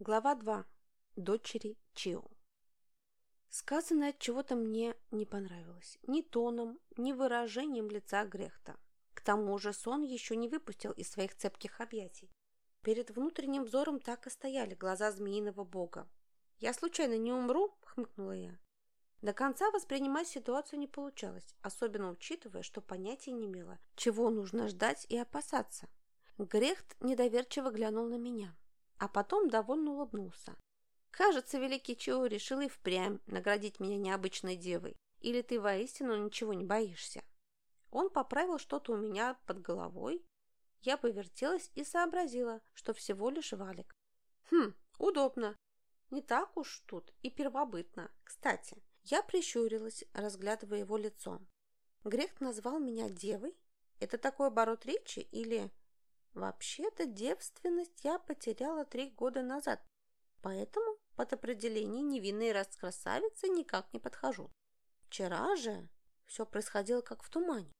Глава 2. Дочери Чио. Сказанное от чего-то мне не понравилось. Ни тоном, ни выражением лица Грехта. К тому же сон еще не выпустил из своих цепких объятий. Перед внутренним взором так и стояли глаза змеиного бога. «Я случайно не умру?» — хмыкнула я. До конца воспринимать ситуацию не получалось, особенно учитывая, что понятия не имела, чего нужно ждать и опасаться. Грехт недоверчиво глянул на меня а потом довольно улыбнулся. «Кажется, великий Чио решил и впрямь наградить меня необычной девой. Или ты воистину ничего не боишься?» Он поправил что-то у меня под головой. Я повертелась и сообразила, что всего лишь валик. «Хм, удобно. Не так уж тут и первобытно. Кстати, я прищурилась, разглядывая его лицо. Грех назвал меня девой? Это такой оборот речи или Вообще-то девственность я потеряла три года назад, поэтому под определение невинной раскрасавицы никак не подхожу. Вчера же все происходило как в тумане,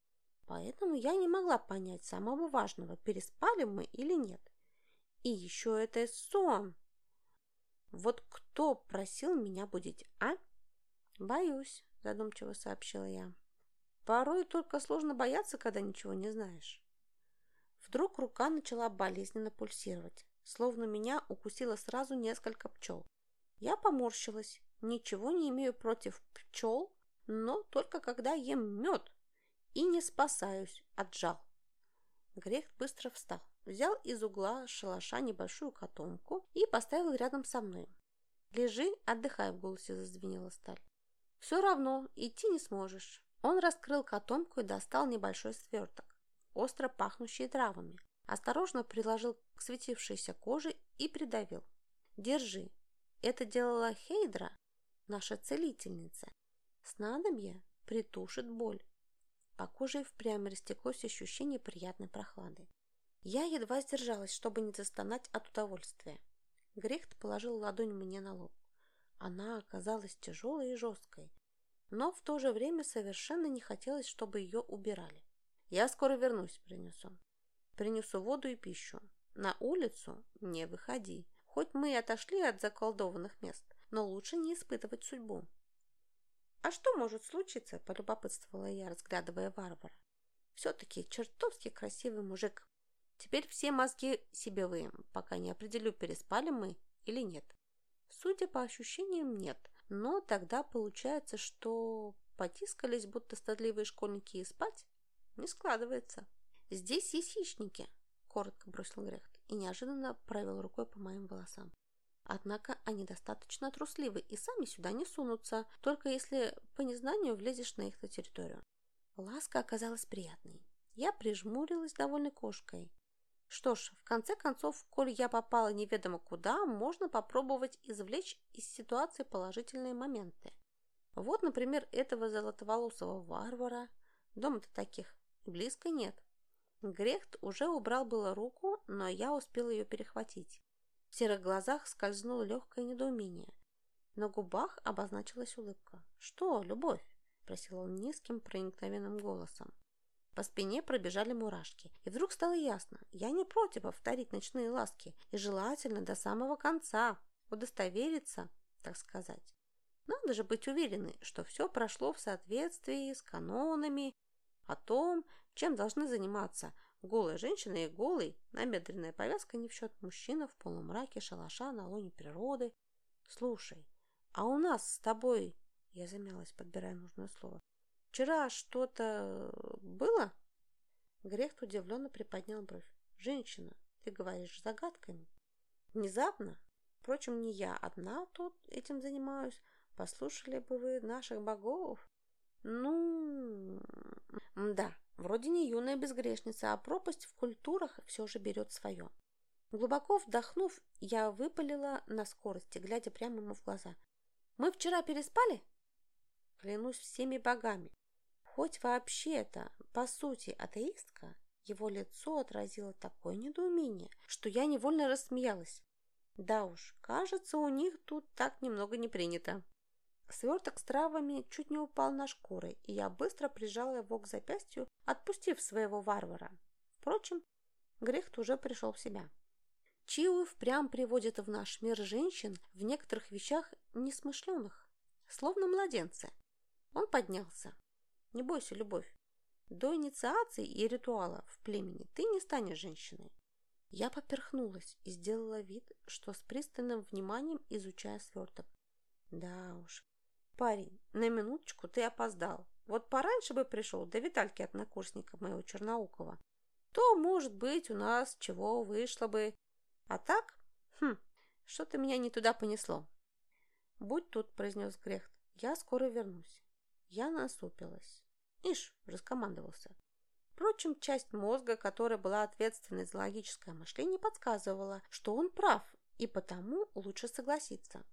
поэтому я не могла понять самого важного, переспали мы или нет. И еще это сон. Вот кто просил меня будить, а? Боюсь, задумчиво сообщила я. Порой только сложно бояться, когда ничего не знаешь. Вдруг рука начала болезненно пульсировать, словно меня укусило сразу несколько пчел. Я поморщилась. Ничего не имею против пчел, но только когда ем мед и не спасаюсь от жал. Грех быстро встал, взял из угла шалаша небольшую котомку и поставил рядом со мной. «Лежи, отдыхай», — в голосе зазвенела сталь. «Все равно, идти не сможешь». Он раскрыл котомку и достал небольшой сверток остро пахнущие травами. Осторожно приложил к светившейся коже и придавил. «Держи. Это делала Хейдра, наша целительница. Снадобье притушит боль». По коже и впрямь растеклось ощущение приятной прохлады. Я едва сдержалась, чтобы не застонать от удовольствия. Грехт положил ладонь мне на лоб. Она оказалась тяжелой и жесткой, но в то же время совершенно не хотелось, чтобы ее убирали. «Я скоро вернусь», — принес он. «Принесу воду и пищу. На улицу не выходи. Хоть мы и отошли от заколдованных мест, но лучше не испытывать судьбу». «А что может случиться?» – полюбопытствовала я, разглядывая варвара. «Все-таки чертовски красивый мужик. Теперь все мозги себе выем, пока не определю, переспали мы или нет. Судя по ощущениям, нет. Но тогда получается, что потискались, будто стыдливые школьники, и спать? Не складывается. Здесь есть хищники, коротко бросил Грехт и неожиданно провел рукой по моим волосам. Однако они достаточно трусливы и сами сюда не сунутся, только если по незнанию влезешь на их территорию. Ласка оказалась приятной. Я прижмурилась довольной кошкой. Что ж, в конце концов, коль я попала неведомо куда, можно попробовать извлечь из ситуации положительные моменты. Вот, например, этого золотоволосого варвара. Дома-то таких Близко нет. Грехт уже убрал было руку, но я успел ее перехватить. В серых глазах скользнуло легкое недоумение. На губах обозначилась улыбка. «Что, любовь?» – просил он низким проникновенным голосом. По спине пробежали мурашки, и вдруг стало ясно, я не против повторить ночные ласки, и желательно до самого конца, удостовериться, так сказать. Надо же быть уверенной, что все прошло в соответствии с канонами о том, чем должны заниматься голая женщина и голый, набедренная повязка не в счет мужчина в полумраке шалаша на лоне природы. Слушай, а у нас с тобой... Я замялась, подбирая нужное слово. Вчера что-то было? Грехт удивленно приподнял бровь. Женщина, ты говоришь загадками. Внезапно, впрочем, не я одна тут этим занимаюсь. Послушали бы вы наших богов. Ну, да, вроде не юная безгрешница, а пропасть в культурах все же берет свое. Глубоко вдохнув, я выпалила на скорости, глядя прямо ему в глаза. «Мы вчера переспали?» Клянусь всеми богами. Хоть вообще-то, по сути, атеистка, его лицо отразило такое недоумение, что я невольно рассмеялась. Да уж, кажется, у них тут так немного не принято. Сверток с травами чуть не упал на шкуры, и я быстро прижала его к запястью, отпустив своего варвара. Впрочем, Грехт уже пришел в себя. Чиу впрямь приводит в наш мир женщин в некоторых вещах несмышленых, словно младенцы. Он поднялся. Не бойся, любовь. До инициации и ритуала в племени ты не станешь женщиной. Я поперхнулась и сделала вид, что с пристальным вниманием изучая сверток. Да уж. Парень, на минуточку ты опоздал. Вот пораньше бы пришел до Витальки однокурсника моего Черноукова. То, может быть, у нас чего вышло бы. А так, хм, что-то меня не туда понесло. Будь тут, произнес Грехт, я скоро вернусь. Я насупилась. Ишь, раскомандовался. Впрочем, часть мозга, которая была ответственной за логическое мышление, подсказывала, что он прав, и потому лучше согласиться.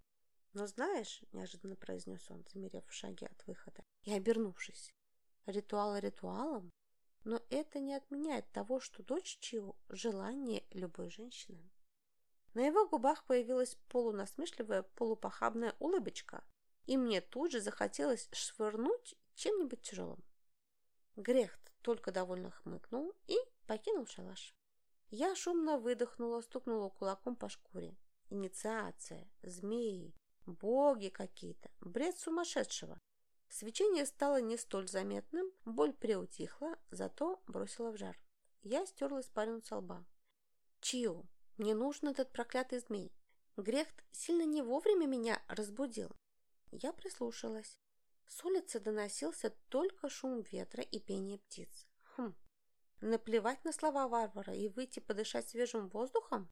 «Но знаешь», — неожиданно произнес он, замерев в шаге от выхода и обернувшись, «ритуал ритуалом, но это не отменяет того, что дочь Чио – желание любой женщины». На его губах появилась полунасмешливая, полупохабная улыбочка, и мне тут же захотелось швырнуть чем-нибудь тяжелым. Грехт только довольно хмыкнул и покинул шалаш. Я шумно выдохнула, стукнула кулаком по шкуре. Инициация, змеи, боги какие-то, бред сумасшедшего. Свечение стало не столь заметным, боль приутихла, зато бросила в жар. Я стерла испарину со лба. Чью? Мне нужен этот проклятый змей. Грехт сильно не вовремя меня разбудил. Я прислушалась. С улицы доносился только шум ветра и пение птиц. Хм, наплевать на слова варвара и выйти подышать свежим воздухом?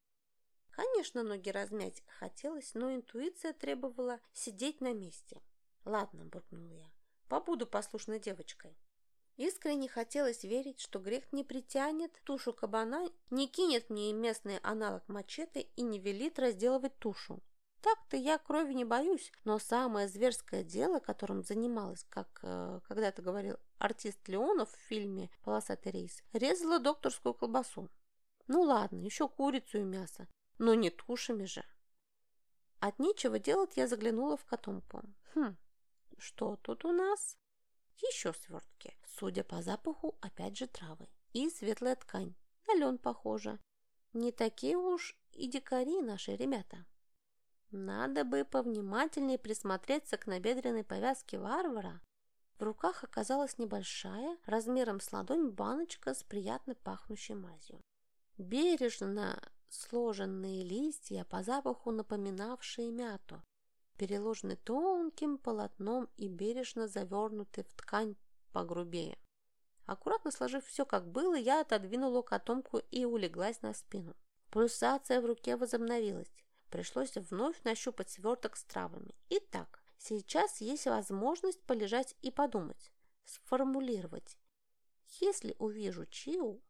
Конечно, ноги размять хотелось, но интуиция требовала сидеть на месте. «Ладно», — буркнула я, — «побуду послушной девочкой». Искренне хотелось верить, что грех не притянет тушу кабана, не кинет мне местный аналог мачете и не велит разделывать тушу. Так-то я крови не боюсь, но самое зверское дело, которым занималась, как э, когда-то говорил артист Леонов в фильме «Полосатый рейс», резала докторскую колбасу. Ну ладно, еще курицу и мясо, но не тушами же. От нечего делать я заглянула в котомку. Хм, что тут у нас? Еще свертки. Судя по запаху, опять же травы. И светлая ткань. На лен похоже. Не такие уж и дикари наши ребята. Надо бы повнимательнее присмотреться к набедренной повязке варвара. В руках оказалась небольшая, размером с ладонь, баночка с приятно пахнущей мазью. Бережно сложенные листья, по запаху напоминавшие мяту, переложены тонким полотном и бережно завернуты в ткань погрубее. Аккуратно сложив все как было, я отодвинула котомку и улеглась на спину. Пульсация в руке возобновилась. Пришлось вновь нащупать сверток с травами. Итак, сейчас есть возможность полежать и подумать, сформулировать. Если увижу Чиу,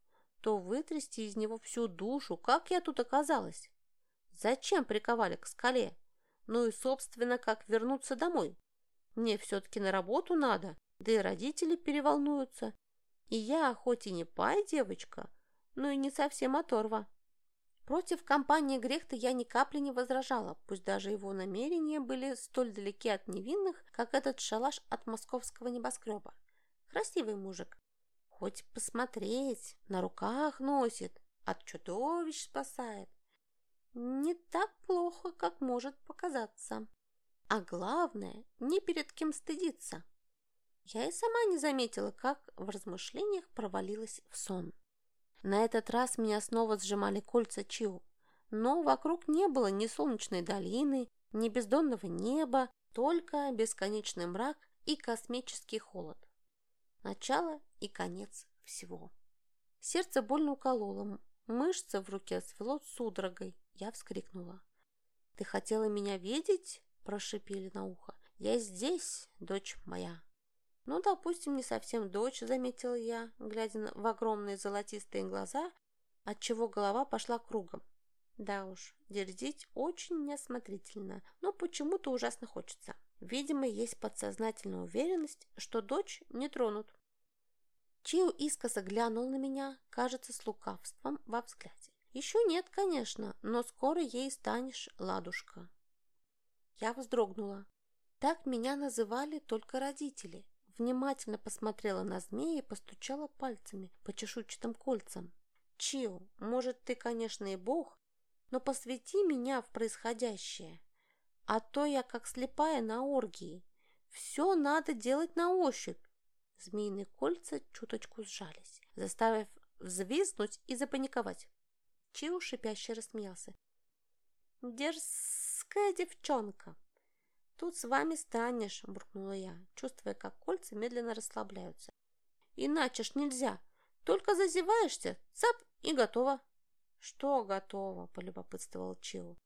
то вытрясти из него всю душу, как я тут оказалась. Зачем приковали к скале? Ну и, собственно, как вернуться домой? Мне все-таки на работу надо, да и родители переволнуются. И я, хоть и не пай девочка, но и не совсем оторва. Против компании Грехта я ни капли не возражала, пусть даже его намерения были столь далеки от невинных, как этот шалаш от московского небоскреба. Красивый мужик. Хоть посмотреть, на руках носит, от чудовищ спасает. Не так плохо, как может показаться. А главное, не перед кем стыдиться. Я и сама не заметила, как в размышлениях провалилась в сон. На этот раз меня снова сжимали кольца Чиу, но вокруг не было ни солнечной долины, ни бездонного неба, только бесконечный мрак и космический холод. Начало и конец всего. Сердце больно укололо, мышца в руке свело судорогой. Я вскрикнула. «Ты хотела меня видеть?» – прошипели на ухо. «Я здесь, дочь моя». «Ну, допустим, не совсем дочь», — заметила я, глядя в огромные золотистые глаза, отчего голова пошла кругом. Да уж, дерзить очень неосмотрительно, но почему-то ужасно хочется. Видимо, есть подсознательная уверенность, что дочь не тронут. Чио искоса глянул на меня, кажется, с лукавством во взгляде. Еще нет, конечно, но скоро ей станешь ладушка. Я вздрогнула. Так меня называли только родители внимательно посмотрела на змея и постучала пальцами по чешуйчатым кольцам. «Чио, может, ты, конечно, и бог, но посвяти меня в происходящее, а то я как слепая на оргии. Все надо делать на ощупь. Змеиные кольца чуточку сжались, заставив взвизнуть и запаниковать. Чиу шипяще рассмеялся. «Дерзкая девчонка!» «Тут с вами станешь», – буркнула я, чувствуя, как кольца медленно расслабляются. «Иначе ж нельзя. Только зазеваешься, цап, и готово». «Что готово?» – полюбопытствовал Чиу.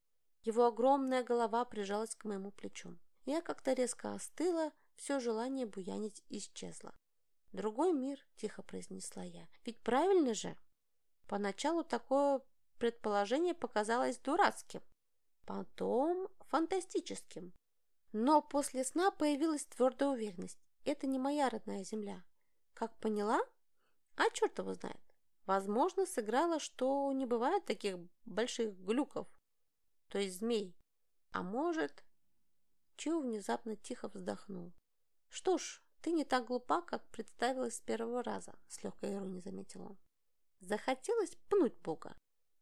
Его огромная голова прижалась к моему плечу. Я как-то резко остыла, все желание буянить исчезло. «Другой мир», – тихо произнесла я. «Ведь правильно же?» Поначалу такое предположение показалось дурацким, потом фантастическим. Но после сна появилась твердая уверенность. Это не моя родная земля. Как поняла? А черт его знает. Возможно, сыграла, что не бывает таких больших глюков, то есть змей. А может... Чиу внезапно тихо вздохнул. Что ж, ты не так глупа, как представилась с первого раза, с легкой иронией заметил он. Захотелось пнуть Бога,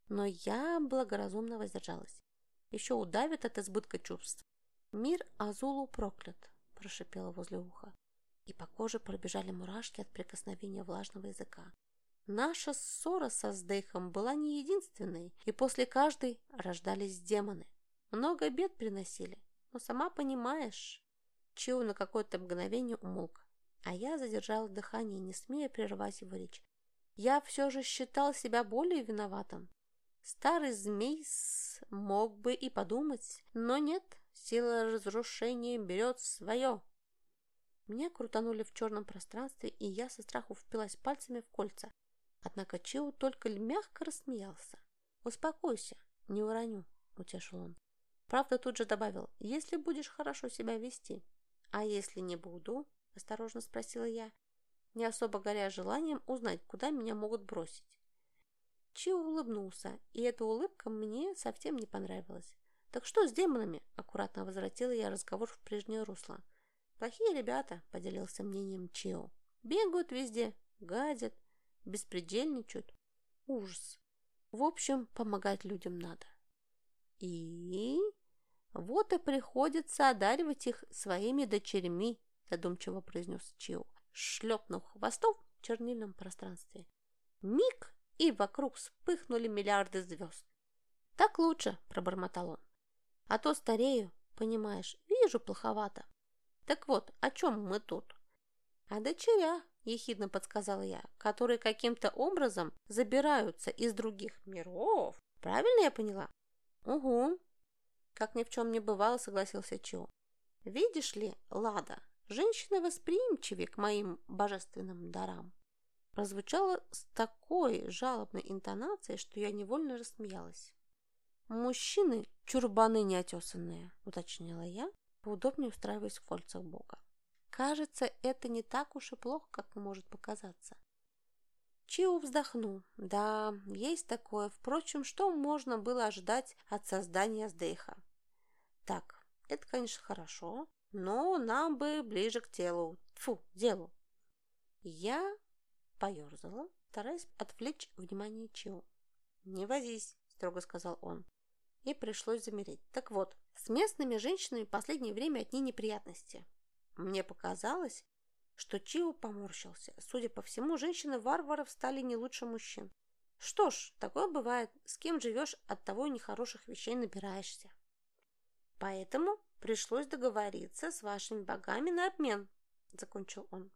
но я благоразумно воздержалась. Еще удавит от избытка чувств. Мир Азулу проклят, прошипела возле уха, и по коже пробежали мурашки от прикосновения влажного языка. Наша ссора со Сдейхом была не единственной, и после каждой рождались демоны. Много бед приносили, но сама понимаешь. Чиу на какое-то мгновение умолк, а я задержала дыхание, не смея прерывать его речь. Я все же считал себя более виноватым. Старый змей мог бы и подумать, но нет, сила разрушения берет свое. Меня крутанули в черном пространстве, и я со страху впилась пальцами в кольца. Однако Чиу только мягко рассмеялся. «Успокойся, не уроню», — утешил он. Правда, тут же добавил, «если будешь хорошо себя вести». «А если не буду?» — осторожно спросила я, не особо горя желанием узнать, куда меня могут бросить. Чиу улыбнулся, и эта улыбка мне совсем не понравилась. «Так что с демонами?» – аккуратно возвратила я разговор в прежнее русло. «Плохие ребята», – поделился мнением Чио. «Бегают везде, гадят, беспредельничают. Ужас. В общем, помогать людям надо. И вот и приходится одаривать их своими дочерьми, задумчиво произнес Чио, шлепнув хвостом в чернильном пространстве. Миг, и вокруг вспыхнули миллиарды звезд. Так лучше, пробормотал он. А то старею, понимаешь, вижу плоховато. Так вот, о чем мы тут? О дочерях, – ехидно подсказала я, которые каким-то образом забираются из других миров. Правильно я поняла? Угу. Как ни в чем не бывало, согласился Чо. Видишь ли, Лада, женщины восприимчивее к моим божественным дарам. Прозвучало с такой жалобной интонацией, что я невольно рассмеялась. «Мужчины – чурбаны неотесанные», – уточнила я, поудобнее устраиваясь в кольцах Бога. Кажется, это не так уж и плохо, как может показаться. Чиу вздохнул. Да, есть такое. Впрочем, что можно было ожидать от создания Сдейха? Так, это, конечно, хорошо, но нам бы ближе к телу. Фу, делу. Я поерзала, стараясь отвлечь внимание Чиу. «Не возись», — строго сказал он. И пришлось замереть. Так вот, с местными женщинами в последнее время одни неприятности. Мне показалось, что Чио поморщился. Судя по всему, женщины-варваров стали не лучше мужчин. Что ж, такое бывает. С кем живешь, от того и нехороших вещей набираешься. Поэтому пришлось договориться с вашими богами на обмен, закончил он.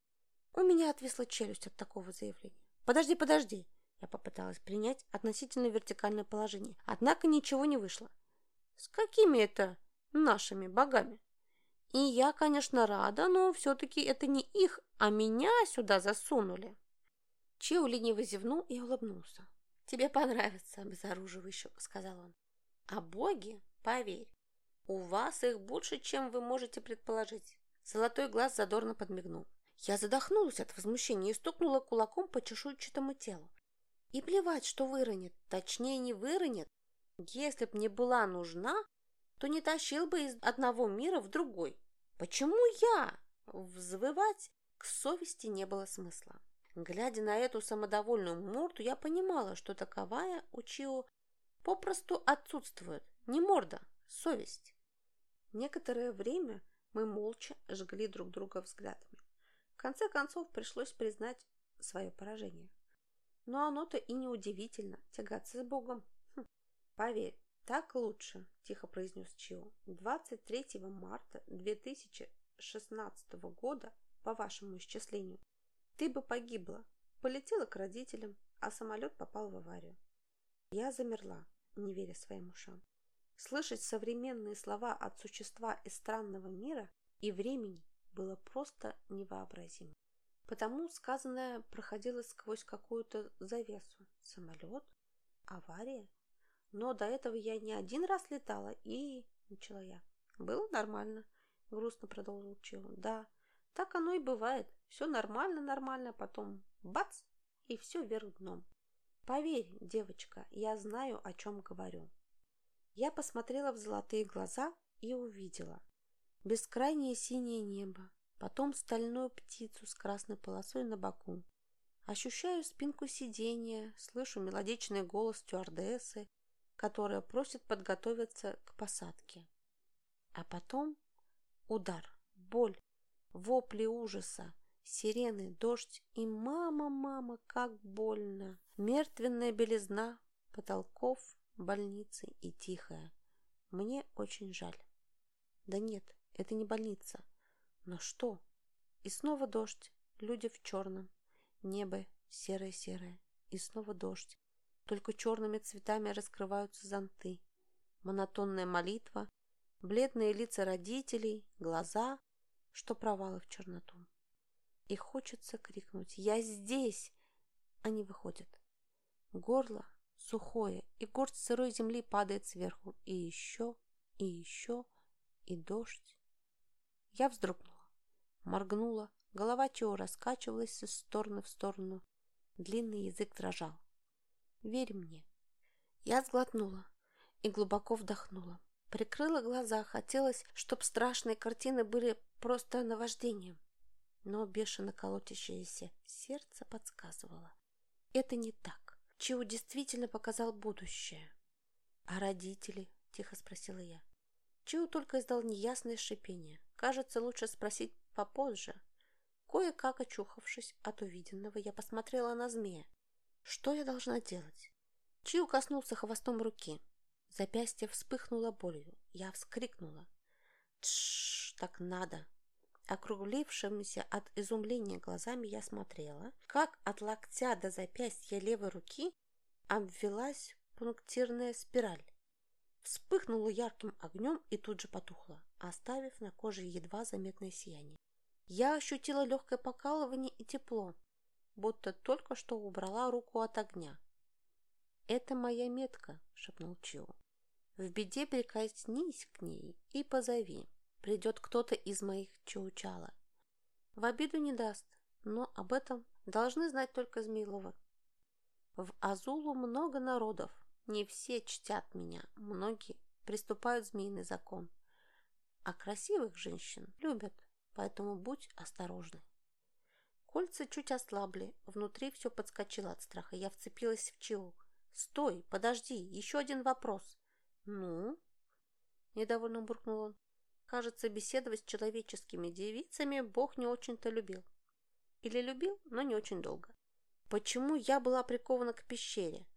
У меня отвисла челюсть от такого заявления. Подожди, подожди. Я попыталась принять относительно вертикальное положение, однако ничего не вышло. С какими это нашими богами? И я, конечно, рада, но все-таки это не их, а меня сюда засунули. Чиу лениво зевнул и улыбнулся. «Тебе понравится, обезоруживающе», — сказал он. «А боги, поверь, у вас их больше, чем вы можете предположить». Золотой глаз задорно подмигнул. Я задохнулась от возмущения и стукнула кулаком по чешуйчатому телу. И плевать, что выронит, точнее не выронит. Если б мне была нужна, то не тащил бы из одного мира в другой. Почему я? Взвывать к совести не было смысла. Глядя на эту самодовольную морду, я понимала, что таковая у Чио Попросту отсутствует. Не морда, совесть. Некоторое время мы молча жгли друг друга взглядами. В конце концов пришлось признать свое поражение. Но оно-то и не удивительно тягаться с Богом. Хм, поверь, так лучше, тихо произнес Чио. 23 марта 2016 года, по вашему исчислению, ты бы погибла, полетела к родителям, а самолет попал в аварию. Я замерла, не веря своим ушам. Слышать современные слова от существа из странного мира и времени было просто невообразимо. Потому сказанное проходило сквозь какую-то завесу. Самолет? Авария? Но до этого я не один раз летала и... Начала я. Было нормально, грустно продолжил Чио. Да, так оно и бывает. Все нормально, нормально, потом бац, и все вверх дном. Поверь, девочка, я знаю, о чем говорю. Я посмотрела в золотые глаза и увидела. Бескрайнее синее небо, потом стальную птицу с красной полосой на боку. Ощущаю спинку сиденья, слышу мелодичный голос стюардессы, которая просит подготовиться к посадке. А потом удар, боль, вопли ужаса, сирены, дождь и «мама, мама, как больно!» Мертвенная белизна потолков больницы и тихая. Мне очень жаль. Да нет, это не больница. Но что? И снова дождь, люди в черном, небо серое-серое, и снова дождь. Только черными цветами раскрываются зонты. Монотонная молитва, бледные лица родителей, глаза, что провалы в черноту. И хочется крикнуть «Я здесь!» Они выходят. Горло сухое, и горсть сырой земли падает сверху. И еще, и еще, и дождь. Я вздрогнула, моргнула, голова чего раскачивалась из стороны в сторону. Длинный язык дрожал. Верь мне. Я сглотнула и глубоко вдохнула. Прикрыла глаза, хотелось, чтоб страшные картины были просто наваждением. Но бешено колотящееся сердце подсказывало. Это не так. Чиу действительно показал будущее. «А родители?» – тихо спросила я. Чиу только издал неясное шипение. Кажется, лучше спросить попозже. Кое-как очухавшись от увиденного, я посмотрела на змея. Что я должна делать? Чиу коснулся хвостом руки. Запястье вспыхнуло болью. Я вскрикнула. Тш, так надо. Округлившимися от изумления глазами я смотрела, как от локтя до запястья левой руки обвелась пунктирная спираль. Вспыхнула ярким огнем и тут же потухла, оставив на коже едва заметное сияние. Я ощутила легкое покалывание и тепло, будто только что убрала руку от огня. «Это моя метка», — шепнул Чио. «В беде прикоснись к ней и позови» придет кто-то из моих чаучала. В обиду не даст, но об этом должны знать только Змеилова. В Азулу много народов, не все чтят меня, многие приступают змеиный закон. А красивых женщин любят, поэтому будь осторожной. Кольца чуть ослабли, внутри все подскочило от страха. Я вцепилась в Чиу. «Стой, подожди, еще один вопрос». «Ну?» – недовольно буркнул он. Кажется, беседовать с человеческими девицами Бог не очень-то любил. Или любил, но не очень долго. Почему я была прикована к пещере?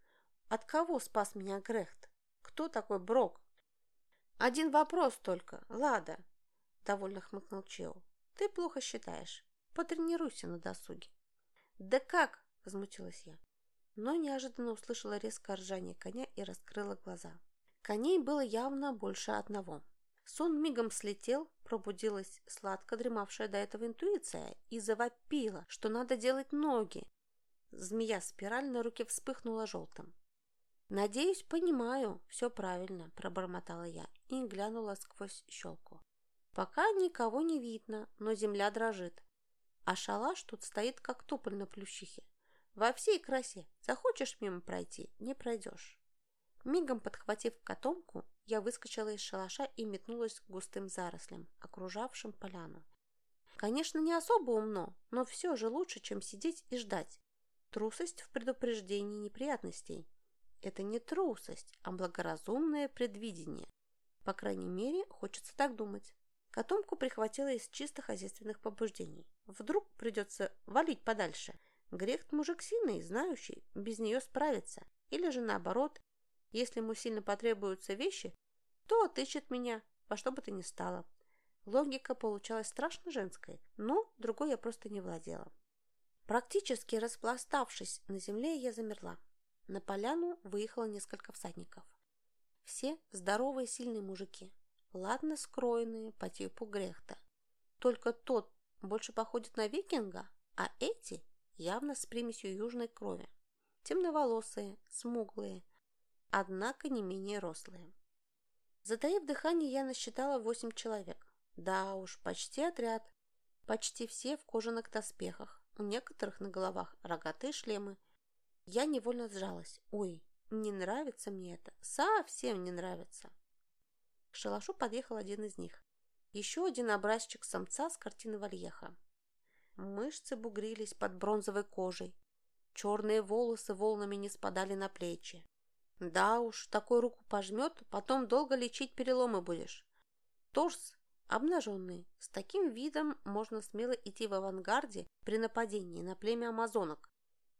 От кого спас меня Грехт? Кто такой Брок? Один вопрос только, Лада, довольно хмыкнул Чео. Ты плохо считаешь. Потренируйся на досуге. Да как? Возмутилась я. Но неожиданно услышала резкое ржание коня и раскрыла глаза. Коней было явно больше одного. Сон мигом слетел, пробудилась сладко дремавшая до этого интуиция и завопила, что надо делать ноги. Змея-спираль на руке вспыхнула желтым. «Надеюсь, понимаю, все правильно», – пробормотала я и глянула сквозь щелку. «Пока никого не видно, но земля дрожит. А шалаш тут стоит, как туполь на плющихе. Во всей красе. Захочешь мимо пройти – не пройдешь». Мигом подхватив котомку, я выскочила из шалаша и метнулась к густым зарослям, окружавшим поляну. Конечно, не особо умно, но все же лучше, чем сидеть и ждать. Трусость в предупреждении неприятностей. Это не трусость, а благоразумное предвидение. По крайней мере, хочется так думать. Котомку прихватила из чисто хозяйственных побуждений. Вдруг придется валить подальше. Грехт мужик сильный, знающий, без нее справится. Или же наоборот, если ему сильно потребуются вещи, то отыщет меня, во что бы то ни стало. Логика получалась страшно женской, но другой я просто не владела. Практически распластавшись на земле, я замерла. На поляну выехало несколько всадников. Все здоровые сильные мужики, ладно скроенные по типу Грехта. Только тот больше походит на викинга, а эти явно с примесью южной крови. Темноволосые, смуглые, однако не менее рослые. Затаив дыхание, я насчитала восемь человек. Да уж, почти отряд. Почти все в кожаных доспехах. У некоторых на головах рогатые шлемы. Я невольно сжалась. Ой, не нравится мне это. Совсем не нравится. К шалашу подъехал один из них. Еще один образчик самца с картины Вальеха. Мышцы бугрились под бронзовой кожей. Черные волосы волнами не спадали на плечи. Да уж, такой руку пожмет, потом долго лечить переломы будешь. Торс обнаженный. С таким видом можно смело идти в авангарде при нападении на племя амазонок.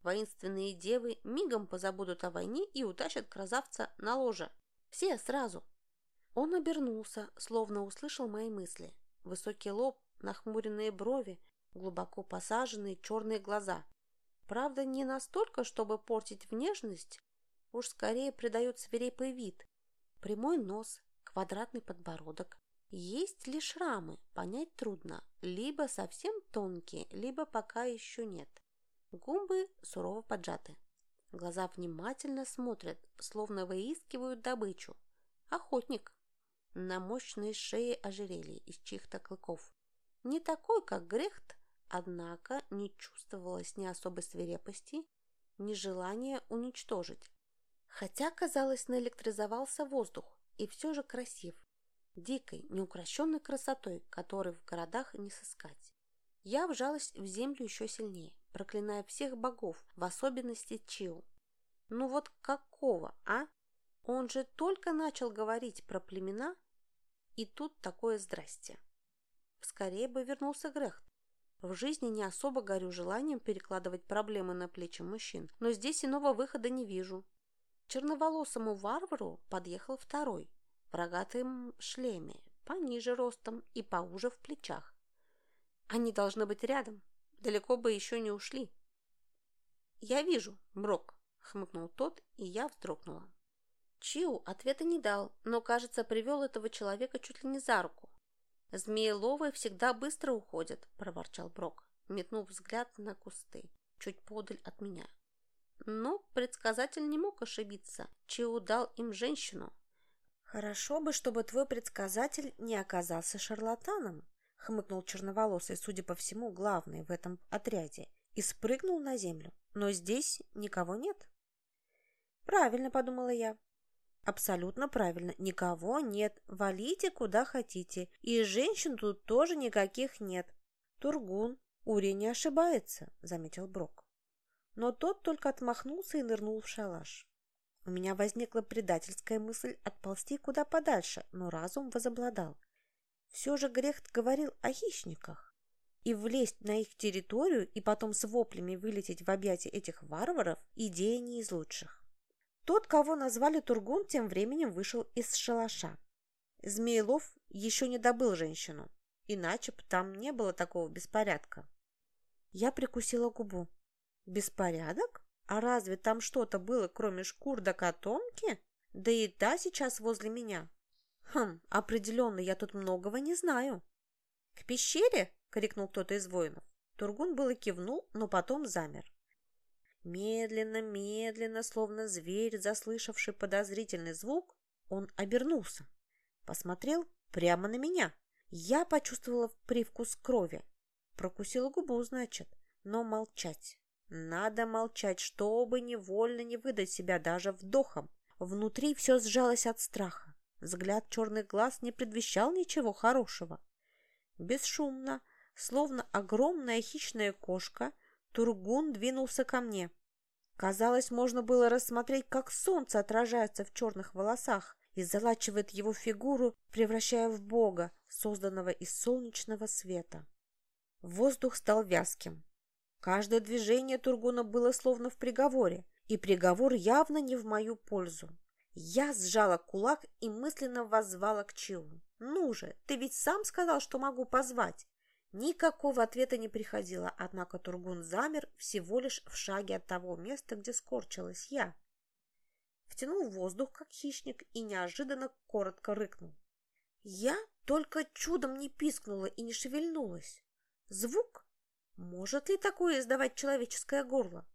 Воинственные девы мигом позабудут о войне и утащат красавца на ложе. Все сразу. Он обернулся, словно услышал мои мысли. Высокий лоб, нахмуренные брови, глубоко посаженные черные глаза. Правда, не настолько, чтобы портить внешность, уж скорее придает свирепый вид. Прямой нос, квадратный подбородок. Есть ли шрамы, понять трудно. Либо совсем тонкие, либо пока еще нет. Губы сурово поджаты. Глаза внимательно смотрят, словно выискивают добычу. Охотник. На мощной шее ожерелье из чьих-то клыков. Не такой, как Грехт, Однако не чувствовалось ни особой свирепости, ни желания уничтожить. Хотя, казалось, наэлектризовался воздух, и все же красив, дикой, неукрощенной красотой, которой в городах не сыскать. Я вжалась в землю еще сильнее, проклиная всех богов, в особенности Чиу. Ну вот какого, а? Он же только начал говорить про племена, и тут такое здрасте. Скорее бы вернулся Грехт, в жизни не особо горю желанием перекладывать проблемы на плечи мужчин, но здесь иного выхода не вижу. Черноволосому варвару подъехал второй, в рогатом шлеме, пониже ростом и поуже в плечах. Они должны быть рядом, далеко бы еще не ушли. «Я вижу, Брок», — хмыкнул тот, и я вздрогнула. Чиу ответа не дал, но, кажется, привел этого человека чуть ли не за руку. «Змееловы всегда быстро уходят», – проворчал Брок, метнув взгляд на кусты, чуть подаль от меня. Но предсказатель не мог ошибиться, Чиу дал им женщину. «Хорошо бы, чтобы твой предсказатель не оказался шарлатаном», – хмыкнул черноволосый, судя по всему, главный в этом отряде, и спрыгнул на землю. «Но здесь никого нет». «Правильно», – подумала я. Абсолютно правильно. Никого нет. Валите куда хотите. И женщин тут тоже никаких нет. Тургун, Ури не ошибается, заметил Брок. Но тот только отмахнулся и нырнул в шалаш. У меня возникла предательская мысль отползти куда подальше, но разум возобладал. Все же Грехт говорил о хищниках. И влезть на их территорию и потом с воплями вылететь в объятия этих варваров – идея не из лучших. Тот, кого назвали Тургун, тем временем вышел из шалаша. Змеелов еще не добыл женщину, иначе бы там не было такого беспорядка. Я прикусила губу. Беспорядок? А разве там что-то было, кроме шкур до котомки? Да и та сейчас возле меня. Хм, определенно, я тут многого не знаю. К пещере? — крикнул кто-то из воинов. Тургун было кивнул, но потом замер. Медленно, медленно, словно зверь, заслышавший подозрительный звук, он обернулся. Посмотрел прямо на меня. Я почувствовала привкус крови. Прокусила губу, значит. Но молчать. Надо молчать, чтобы невольно не выдать себя даже вдохом. Внутри все сжалось от страха. Взгляд черных глаз не предвещал ничего хорошего. Бесшумно, словно огромная хищная кошка, Тургун двинулся ко мне. Казалось, можно было рассмотреть, как солнце отражается в черных волосах и залачивает его фигуру, превращая в бога, созданного из солнечного света. Воздух стал вязким. Каждое движение Тургуна было словно в приговоре, и приговор явно не в мою пользу. Я сжала кулак и мысленно воззвала к Чиу. «Ну же, ты ведь сам сказал, что могу позвать!» Никакого ответа не приходило, однако Тургун замер всего лишь в шаге от того места, где скорчилась я. Втянул воздух, как хищник, и неожиданно коротко рыкнул. Я только чудом не пискнула и не шевельнулась. Звук? Может ли такое издавать человеческое горло?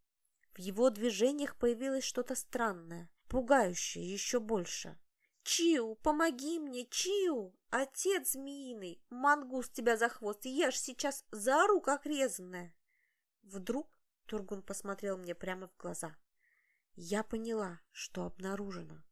В его движениях появилось что-то странное, пугающее еще больше. «Чиу, помоги мне, Чиу! Отец змеиный, мангус тебя за хвост, я ж сейчас заору, как резанная!» Вдруг Тургун посмотрел мне прямо в глаза. Я поняла, что обнаружено.